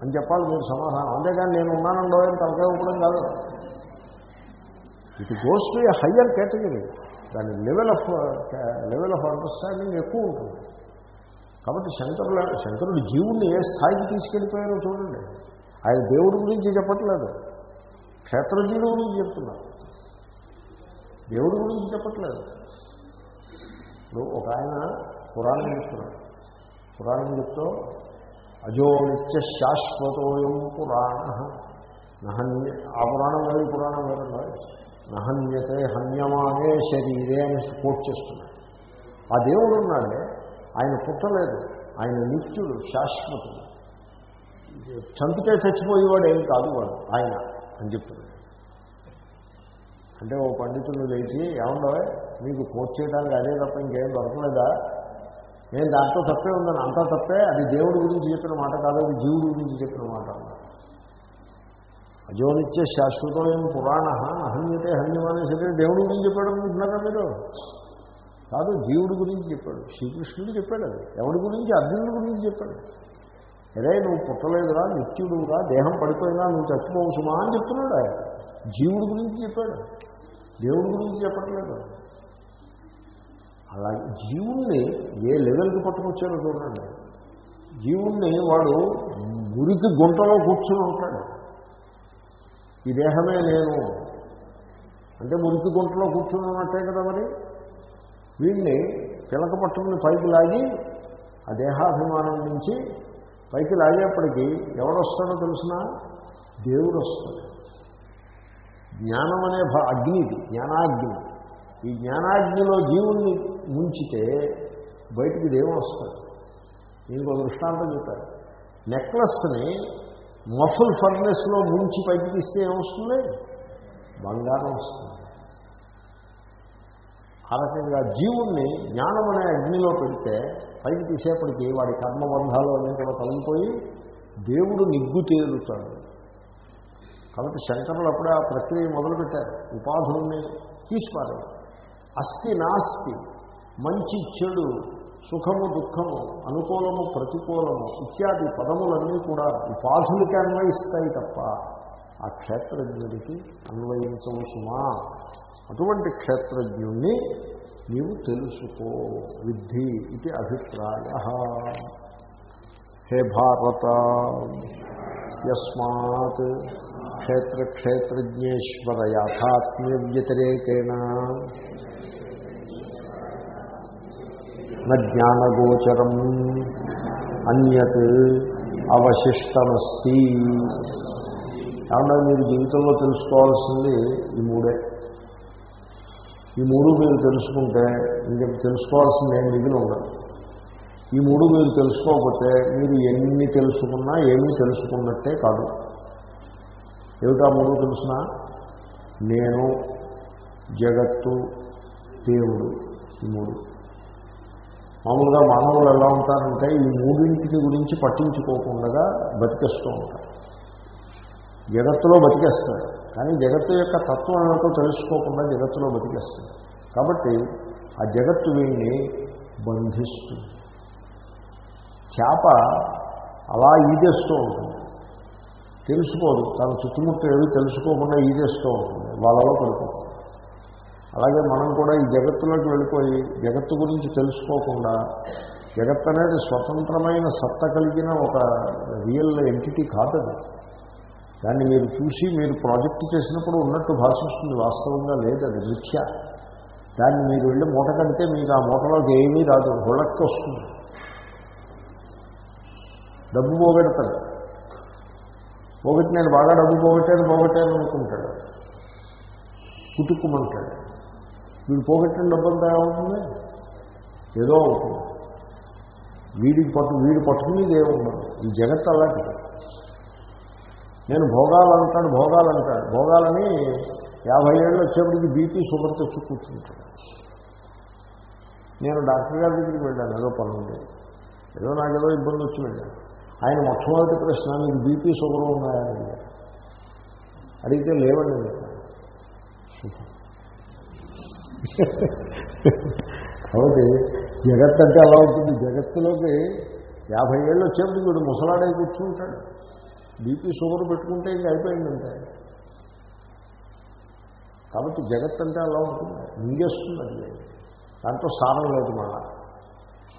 అని చెప్పాలి మీరు సమాధానం. అంతేగాని నేను ఉన్నానండో అని తలకాయ ఇవ్వడం కాదు. It goes to a higher category దాని level of level of understanding ఎక్కువ ఉంటుంది. కాబట్టి శంకరుల శంకరుడు జీవుణ్ణి ఏ స్థాయికి తీసుకెళ్ళిపోయారో చూడండి. ఆయన దేవుడి గురించి చెప్పట్లేదు. క్షేత్రజీవుడు గురించి చెప్తున్నారు. దేవుడి గురించి చెప్పట్లేదు. ఇప్పుడు ఒక ఆయన పురాణం చెప్తున్నాడు. పురాణం చెప్తూ అజో నిత్య శాశ్వతోయం పురాణ. నహన్య ఆ పురాణం వేరు పురాణం వేరండి నహన్యతే హన్యమానే శరీరే అని కోట్ చేస్తున్నాడు. ఆ దేవుడు ఉన్నాడే ఆయన పుట్టలేదు ఆయన నిత్యుడు శాశ్వతుడు. చంపితే చచ్చిపోయేవాడు ఏం కాదు వాడు ఆయన. అని చెప్తుంది. అంటే ఓ పండితులు లేచి ఏమండో మీకు కోట్ చేయడానికి అదే తప్ప ఇంకేం దొరకలేదా? నేను దాంట్లో తప్పే ఉందని అంతా తప్పే అది దేవుడి గురించి చెప్పిన మాట కాదు అది జీవుడి గురించి చెప్పిన మాట అజోనిత్య శాశ్వతమైన పురాణ అహన్యతే హన్యమానే సరే దేవుడి గురించి చెప్పాడు అనుకుంటున్నారా మీరు? కాదు జీవుడి గురించి చెప్పాడు శ్రీకృష్ణుడు చెప్పాడు అది ఎవడి గురించి? అర్జునుడి గురించి చెప్పాడు. అరే నువ్వు పుట్టలేదురా నిత్యుడురా దేహం పడిపోయినా నువ్వు చచ్చిపోవు సుమా అని చెప్తున్నాడు ఆయన. జీవుడి గురించి చెప్పాడు. దేవుడి గురించి చెప్పట్లేదు. అలాగే జీవుణ్ణి ఏ లెవెల్కి పట్టుకొచ్చారో చూడండి. జీవుణ్ణి వాడు మురికి గుంటలో కూర్చొని ఉంటాడు. ఈ దేహమే నేను. అంటే మురికి గుంటలో కూర్చొని ఉన్నట్టే కదా మరి? వీడిని పిలక పట్టుకుని పైకి లాగి ఆ దేహాభిమానం నుంచి పైకి లాగేప్పటికీ ఎవడొస్తాడో తెలిసిన? దేవుడు వస్తాడు జ్ఞానం అనే భా అగ్ని ఇది జ్ఞానాగ్ని. ఈ జ్ఞానాగ్నిలో జీవుణ్ణి ముంచితే బయటికి దేవుడు వస్తాడు. దీనికి ఒక దృష్టాంతం చెప్పారు. నెక్లెస్ని మఫుల్ ఫర్నెస్లో ముంచి పైకి తీస్తే ఏమొస్తుంది? బంగారం వస్తుంది. ఆ రకంగా జీవుణ్ణి జ్ఞానం అనే అగ్నిలో పెడితే పైకి తీసేపటికి వాడి కర్మబంధాలు అన్నీ కూడా తొలగిపోయి దేవుడు నిగ్గు తేలుతాడు. కాబట్టి శంకరులు అప్పుడే ఆ ప్రక్రియ మొదలుపెట్టారు. ఉపాధుల్ని తీసిపారు. అస్థి నాస్తి మంచి చెడు సుఖము దుఃఖము అనుకూలము ప్రతికూలము ఇత్యాది పదములన్నీ కూడా ఉపాధులకి అన్వయిస్తాయి తప్ప ఆ క్షేత్రజ్ఞుడికి అన్వయించవు సుమా అటువంటి క్షేత్రజ్ఞుణ్ణి నీవు తెలుసుకో విద్ధి ఇది అభిప్రాయ. హే భారత యస్మాత్ క్షేత్రక్షేత్రజ్ఞేశ్వర యాథాత్మ్య వ్యతిరేకేణ జ్ఞానగోచరం అన్యత్ అవశిష్టమస్తి. కాబట్టి మీరు జీవితంలో తెలుసుకోవాల్సింది ఈ మూడే. ఈ మూడు మీరు తెలుసుకుంటే ఇంక తెలుసుకోవాల్సింది ఏం మిగిలి ఉండదు ఈ మూడు మీరు తెలుసుకోకపోతే మీరు ఎన్ని తెలుసుకున్నా ఏమీ తెలుసుకున్నట్టే కాదు. ఏమిటా మూడు తెలుసిన? నేను జగత్తు దేవుడు ఈ మూడు. మామూలుగా మానవులు ఎలా ఉంటారంటే ఈ మూడింటికి గురించి పట్టించుకోకుండా బతికేస్తూ ఉంటారు. జగత్తులో బతికేస్తారు. కానీ జగత్తు యొక్క తత్వం ఏమిటో తెలుసుకోకుండా జగత్తులో బతికేస్తుంది. కాబట్టి ఆ జగత్తు వీడిని బంధిస్తుంది. చేప అలా ఈదేస్తూ ఉంటుంది. తెలుసుకోదు. తన చుట్టుముట్టు ఏవి తెలుసుకోకుండా ఈదేస్తూ ఉంటుంది. వాళ్ళలో పడిపోతుంది అలాగే మనం కూడా ఈ జగత్తులోకి వెళ్ళిపోయి జగత్తు గురించి తెలుసుకోకుండా జగత్ అనేది స్వతంత్రమైన సత్త కలిగిన ఒక రియల్ ఎంటిటీ కాదు దాన్ని మీరు చూసి మీరు ప్రాజెక్ట్ చేసినప్పుడు ఉన్నట్టు భాషిస్తుంది వాస్తవంగా లేదు అది మిథ్య. దాన్ని మీరు వెళ్ళి మూట కడితే మీకు ఆ మూటలోకి ఏమీ రాదు హుళక్కి వస్తుంది. డబ్బు పోగొడతాడు. పోగొట్టి నేను బాగా డబ్బు పోగొట్టాను పోగొట్టాను అనుకుంటాడు. కుటుక్కుమంటాడు వీడు పోగొట్టిన డబ్బంతా ఏమవుతుంది ఏదో అవుతుంది. వీడికి పట్టు వీడు పట్టుకునేది ఏముండదు ఈ జగత్ అలాంటిది. నేను భోగాలంటాడు భోగాలంటాడు భోగాలని యాభై ఏళ్ళు వచ్చేప్పటికి బీపీ షుగర్ తెచ్చి కూర్చుంటాడు నేను డాక్టర్ గారి దగ్గరికి వెళ్ళాను ఏదో పనుంది ఏదో నాకు ఏదో ఇబ్బంది వచ్చి వెళ్ళాను. ఆయన మొట్టమొదటి ప్రశ్న మీకు బీపీ షుగర్ ఉన్నాయని అడిగితే లేవండి కాబట్టి జగత్ అంటే అలా ఉంటుంది. జగత్తులోకి యాభై ఏళ్ళు వచ్చేప్పుడు వీడు ముసలాడే కూర్చుంటాడు. బీపీ షుగర్ పెట్టుకుంటే ఇంక అయిపోయిందంటే. కాబట్టి జగత్ అంటే అలా ఉంటుంది. మింగేస్తుంది అది. దాంట్లో సారం లేదు మళ్ళా.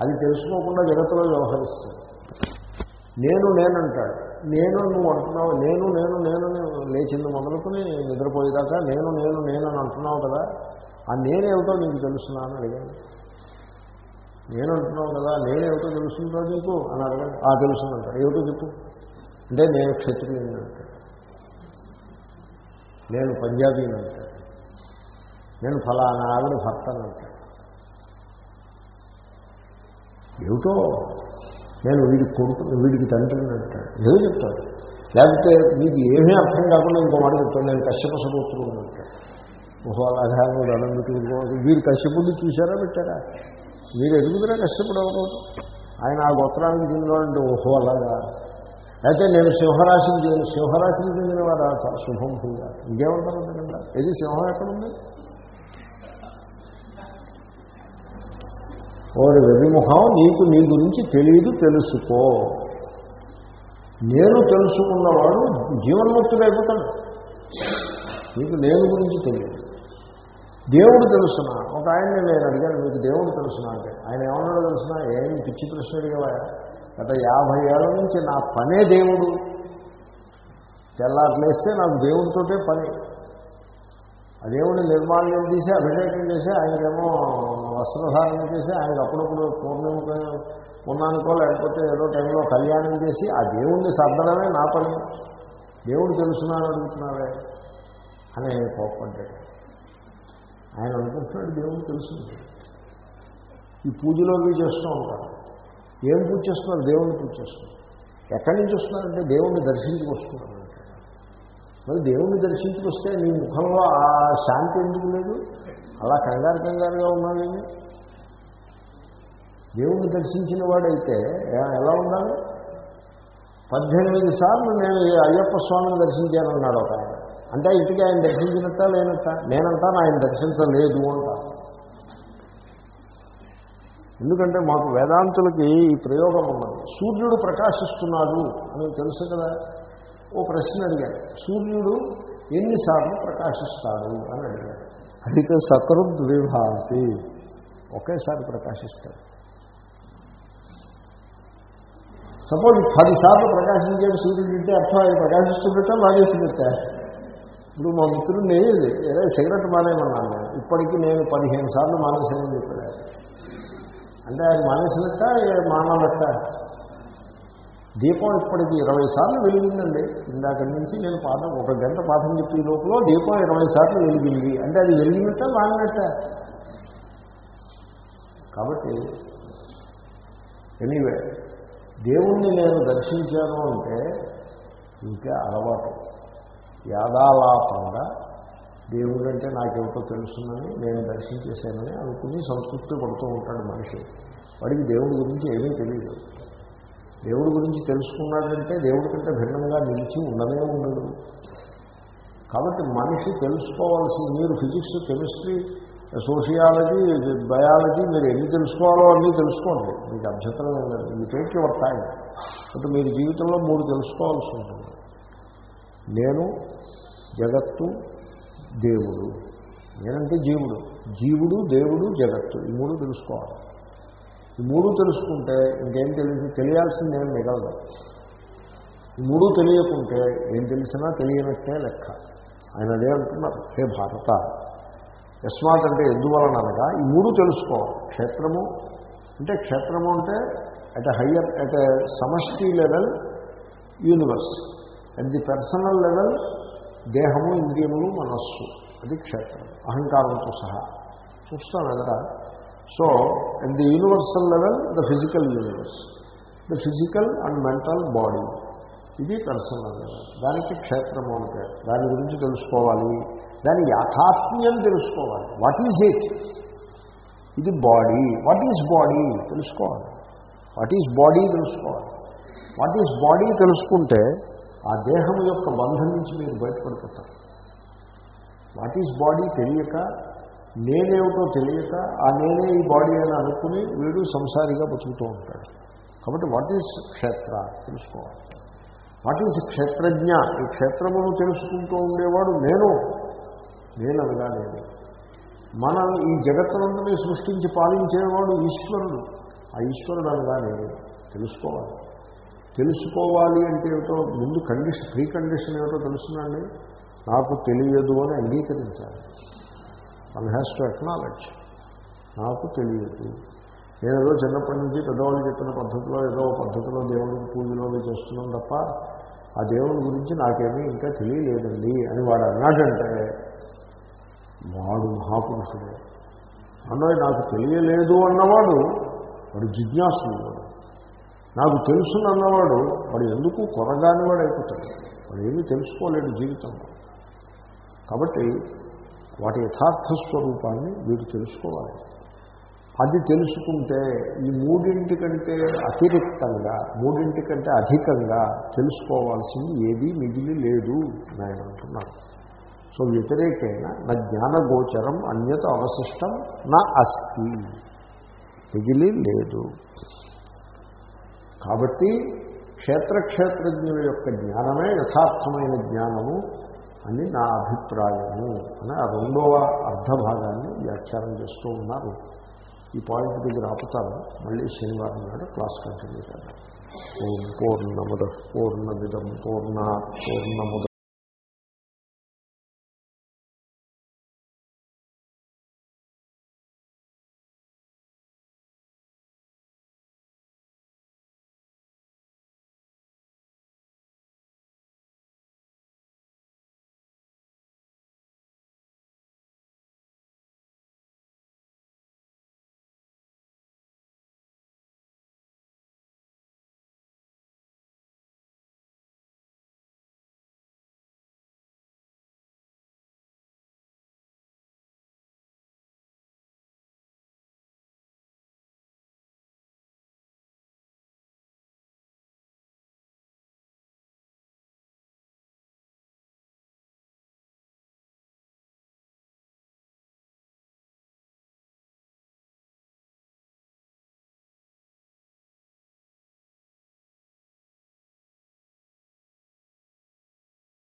అది తెలుసుకోకుండా జగత్తులో వ్యవహరిస్తుంది. నేను నేనంటాడు. నేను నువ్వు అంటున్నావు. నేను నేను నేను లేచింది మొదలుకొని నిద్రపోయేదాకా నేను నేను నేను అంటున్నావు కదా. ఆ నేనేమిటో నీకు తెలుసునా అని అడిగాను నేను అంటున్నావు కదా నేనేమిటో తెలుసుంటో నీకు? అని అడగండి. ఆ తెలుసునంటాడు ఏమిటో చెప్పు. అంటే నేను క్షత్రియుని అంటాడు. నేను పంజాబీని అంటాడు. నేను ఫలానా ఆవిడ భర్తను అంటాడు. ఏమిటో నేను వీడికి కొడుకు వీడికి తండ్రిని అంటాడు. ఏదో చెప్తాడు. లేకపోతే మీకు ఏమీ అర్థం కాకుండా ఇంకో మాట చెప్తాను నేను కశ్యప సముద్రుడు అంటాడు. ఓహో అలాగా మీరు అనందుకు వీరు కశ్యపుడిని చూశారా పెట్టారా? మీరు ఎదుగుదరా కష్టపడి ఎవరు ఆయన ఆ గోత్రానికి చెందినవాడు ఓహో అలాగా అయితే నేను సింహరాశిని చెందిన వాడు చెందినవాడు శుభం పూజ ఇంకేమంటారు కదా ఏది సింహం ఎక్కడుంది? ఓరి వెర్రిముఖం నీకు నీ గురించి తెలియదు తెలుసుకో. నేను తెలుసుకున్నవాడు జీవన్ముక్తుడైపోతాడు. నీకు నేను గురించి తెలియదు దేవుడు తెలుసునా? ఒక ఆయన్ని నేను అడిగాను మీకు దేవుడు తెలుసునా? అంటే ఆయన ఏమన్నాడో తెలుసునా? ఏం పిచ్చి ప్రశ్న అడిగవా గత యాభై ఏళ్ళ నుంచి నా పనే దేవుడు. తెల్లారులేస్తే నాకు దేవుడితోటే పని. ఆ దేవుడిని నిర్మాణం తీసి అభిషేకం చేసి ఆయనకేమో వస్త్రధారణ చేసి ఆయనకు అప్పుడప్పుడు పూర్ణిమ ఉన్నానుకో లేకపోతే ఏదో టైంలో కళ్యాణం చేసి ఆ దేవుణ్ణి సర్దడమే నా పని. దేవుడు తెలుసున్నాను అడుగుతున్నావే అని కోప్పడ్డాడు. ఆయన అనుకుంటున్నాడు దేవుడు తెలుసు ఈ పూజలో చేస్తూ ఉంటారు ఏం పూజ చేస్తున్నారు? దేవుణ్ణి పూజ చేస్తున్నారు. ఎక్కడి నుంచి వస్తున్నారంటే దేవుణ్ణి దర్శించుకు వస్తున్నారు మరి దేవుణ్ణి దర్శించుకొస్తే నీ ముఖంలో ఆ శాంతి ఎందుకు లేదు? అలా కంగారు కంగారుగా ఉన్నావేమి దేవుణ్ణి దర్శించిన వాడైతే ఎలా ఉండాలి? పద్దెనిమిది సార్లు నేను అయ్యప్ప స్వామిని దర్శించానన్నాడు ఒక ఆయన. అంటే ఇంటికి ఆయన దర్శించినట్ట లేనట్ట? నేనంటాను ఆయన దర్శించలేదు అంటాను ఎందుకంటే మాకు వేదాంతులకి ఈ ప్రయోగం ఉన్నది. సూర్యుడు ప్రకాశిస్తున్నాడు అని తెలుసు కదా? ఓ ప్రశ్న అడిగాడు సూర్యుడు ఎన్నిసార్లు ప్రకాశిస్తాడు అని అడిగాడు అడిగితే సకరు ద్విభాతి ఒకేసారి ప్రకాశిస్తాడు. సపోజ్ పదిసార్లు ప్రకాశించాడు సూర్యుడు అంటే అర్థం ఆయన ప్రకాశిస్తుంటే లాగేసి పెట్టారు ఇప్పుడు మా మిత్రుడిని ఏదో సిగరెట్ మానేమన్నాను నేను ఇప్పటికీ నేను పదిహేను సార్లు మానేసానని చెప్పాడు. అంటే ఆయన మానేసినట్ట ఏ మానవట్ట దీపం ఇప్పటికి ఇరవై సార్లు వెలిగిందండి. ఇందాక నుంచి నేను పాఠం ఒక గంట పాఠం చెప్పే లోపల దీపం ఇరవై సార్లు వెలిగింది. అంటే అది వెలిగినట్ట మానట్ట కాబట్టి ఎనీవే దేవుణ్ణి నేను దర్శించాను అంటే ఇంకా అలవాటు. యాదాలాపంగా దేవుడు అంటే నాకేమిటో తెలుసునని నేను దర్శించేశానని అనుకుని సంతృప్తి పడుతూ ఉంటాడు మనిషి. వాడికి దేవుడి గురించి ఏమీ తెలియదు. దేవుడి గురించి తెలుసుకున్నాడంటే దేవుడి కంటే భిన్నంగా నిలిచి ఉండనే ఉండదు కాబట్టి మనిషి తెలుసుకోవాల్సి మీరు ఫిజిక్స్ కెమిస్ట్రీ సోషియాలజీ బయాలజీ మీరు ఎన్ని తెలుసుకోవాలో అన్నీ తెలుసుకోండి. మీకు అభ్యంతరం ఏం లేదు. టేక్ యువర్ టైం ఇప్పుడు మీరు జీవితంలో మూడు తెలుసుకోవాల్సి ఉంటుంది. నేను జగత్తు దేవుడు. నేనంటే జీవుడు. జీవుడు దేవుడు జగత్తు. ఈ మూడు తెలుసుకోవాలి. ఈ మూడు తెలుసుకుంటే ఇంకేం తెలిసి తెలియాల్సిందేం మిగలదు. ఈ మూడు తెలియకుంటే ఏం తెలిసినా తెలియనట్టే లెక్క. ఆయన అదే అంటున్నారు. హే భారత! యస్మాత్ అంటే ఎందువలన అనగా ఈ మూడు తెలుసుకోవాలి. క్షేత్రము అంటే క్షేత్రము అంటే at a higher at a సమష్టి level universe at the personal level దేహము ఇంద్రియములు మనస్సు. అది క్షేత్రం. అహంకారంతో సహా. చూస్తాను కదా so at the universal level the physical universe the physical and mental body ఇది పర్సనల్ లెవెల్ దానికి క్షేత్రము అంటే దాని గురించి తెలుసుకోవాలి. దాని యాథాత్మ్యం తెలుసుకోవాలి. వాట్ ఈజ్ ఇట్ ఇది బాడీ వాట్ ఈజ్ బాడీ తెలుసుకోవాలి. వాట్ ఈజ్ బాడీ తెలుసుకోవాలి. వాట్ ఈజ్ బాడీ తెలుసుకుంటే ఆ దేహం యొక్క బంధం నుంచి మీరు బయటపడిపోతారు. వాట్ ఈజ్ బాడీ తెలియక నేనేమిటో తెలియక ఆ నేనే ఈ బాడీ అని అనుకుని వీడు సంసారిగా బతుకుతూ ఉంటాడు. కాబట్టి వాట్ ఈజ్ క్షేత్ర తెలుసుకోవాలి. వాట్ ఈజ్ క్షేత్రజ్ఞ? ఈ క్షేత్రమును తెలుసుకుంటూ ఉండేవాడు నేను. నేను నేను. మన ఈ జగత్తులందరినీ సృష్టించి పాలించేవాడు ఈశ్వరుడు. ఆ ఈశ్వరుడు అనగా నేను. తెలుసుకోవాలి. తెలుసుకోవాలి అంటే ఏమిటో ముందు కండిషన్ ప్రీ కండిషన్ ఏమిటో తెలుసునండి. నాకు తెలియదు అని అంగీకరించాలి వన్ హ్యాస్ టు అక్నాలెడ్జ్ నాకు తెలియదు. నేను ఏదో చిన్నప్పటి నుంచి పెద్దవాళ్ళు చెప్పిన పద్ధతిలో ఏదో పద్ధతిలో దేవుడికి పూజలో చేస్తున్నాం తప్ప ఆ దేవుని గురించి నాకేమీ ఇంకా తెలియలేదండి అని వాడు అన్నాడంటే వాడు మహాపురుషుడే. అన్నది నాకు తెలియలేదు అన్నవాడు వాడు జిజ్ఞాసుడు నాకు తెలుసునన్నవాడు వాడు ఎందుకు కొరగాని వాడు అయిపోతాడు వాడు ఏమీ తెలుసుకోలేడు జీవితంలో. కాబట్టి వాటి యథార్థ స్వరూపాన్ని వీడు తెలుసుకోవాలి. అది తెలుసుకుంటే ఈ మూడింటి కంటే అతిరిక్తంగా మూడింటి కంటే అధికంగా తెలుసుకోవాల్సింది ఏదీ మిగిలి లేదు అని ఆయన సో వ్యతిరేకైన? నా జ్ఞానగోచరం అన్యత అవశిష్టం నా అస్తి. మిగిలి లేదు. కాబట్టి క్షేత్రక్షేత్రజ్ఞుల యొక్క జ్ఞానమే యథార్థమైన జ్ఞానము అని నా అభిప్రాయము అని ఆ రెండవ అర్ధభాగాన్ని వ్యాఖ్యానం చేస్తూ ఉన్నారు. ఈ పాయింట్ దగ్గర ఆపుతాను. మళ్ళీ శనివారం నాడు క్లాస్ కంటిన్యూ చేద్దాం. ఓం పూర్ణముద పూర్ణమిదం పూర్ణ పూర్ణముద